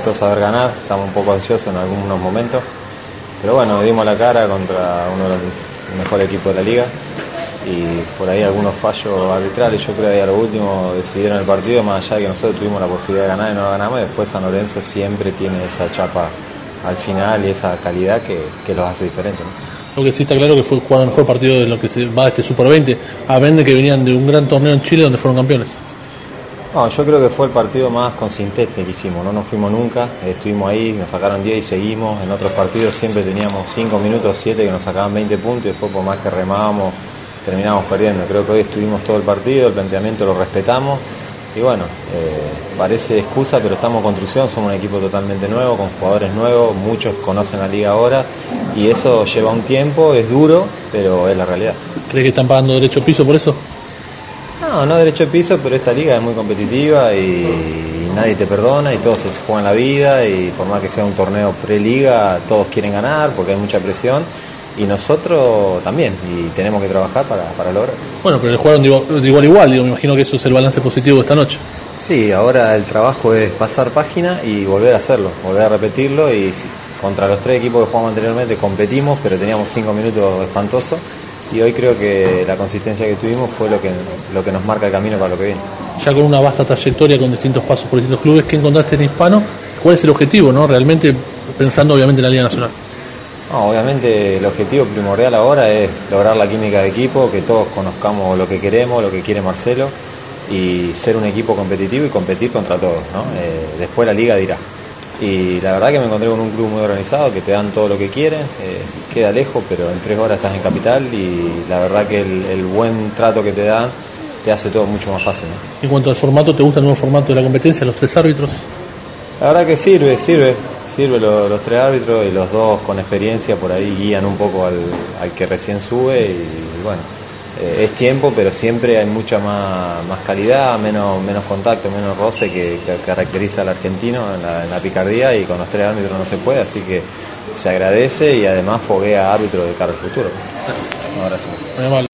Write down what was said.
faltó saber ganar, estamos un poco ansiosos en algunos momentos, pero bueno, dimos la cara contra uno de los mejores equipos de la liga y por ahí algunos fallos arbitrales, yo creo que a lo último decidieron el partido, más allá de que nosotros tuvimos la posibilidad de ganar y no lo ganamos, y después San Lorenzo siempre tiene esa chapa al final y esa calidad que, que los hace diferentes. Lo que sí está claro que fue el mejor partido de lo que se va este Super 20, a Vende que venían de un gran torneo en Chile donde fueron campeones. No, yo creo que fue el partido más consistente que hicimos, no nos fuimos nunca, estuvimos ahí, nos sacaron 10 y seguimos, en otros partidos siempre teníamos 5 minutos, 7 que nos sacaban 20 puntos y después por más que remábamos terminamos perdiendo. Creo que hoy estuvimos todo el partido, el planteamiento lo respetamos y bueno, eh, parece excusa, pero estamos en construcción, somos un equipo totalmente nuevo, con jugadores nuevos, muchos conocen la liga ahora y eso lleva un tiempo, es duro, pero es la realidad. ¿Crees que están pagando derecho piso por eso? No, no derecho de piso, pero esta liga es muy competitiva y, nadie te perdona y todos se juegan la vida y por más que sea un torneo pre-liga, todos quieren ganar porque hay mucha presión y nosotros también, y tenemos que trabajar para, para lograr. Bueno, pero jugaron de igual, a igual, digo, me imagino que eso es el balance positivo de esta noche. Sí, ahora el trabajo es pasar página y volver a hacerlo, volver a repetirlo y contra los tres equipos que jugamos anteriormente competimos, pero teníamos cinco minutos espantosos y hoy creo que la consistencia que tuvimos fue lo que, lo que nos marca el camino para lo que viene. Ya con una vasta trayectoria, con distintos pasos por distintos clubes, ¿qué encontraste en Hispano? ¿Cuál es el objetivo, no? Realmente pensando obviamente en la Liga Nacional. obviamente el objetivo primordial ahora es lograr la química de equipo, que todos conozcamos lo que queremos, lo que quiere Marcelo y ser un equipo competitivo y competir contra todos. ¿no? Eh, después la liga dirá y la verdad que me encontré con un club muy organizado que te dan todo lo que quieren, eh, queda lejos, pero en tres horas estás en capital y la verdad que el, buen trato que te dan te hace todo mucho más fácil. En cuanto al formato, ¿te gusta el nuevo formato de la competencia, los tres árbitros? La verdad que sirve, sirve, sirve los tres árbitros y los dos con experiencia por ahí guían un poco al, al que recién sube y bueno eh, es tiempo, pero siempre hay mucha más, más calidad, menos, menos contacto, menos roce que, caracteriza al argentino en la, picardía y con los tres árbitros no se puede, así que se agradece y además foguea árbitro de cara al futuro. Gracias.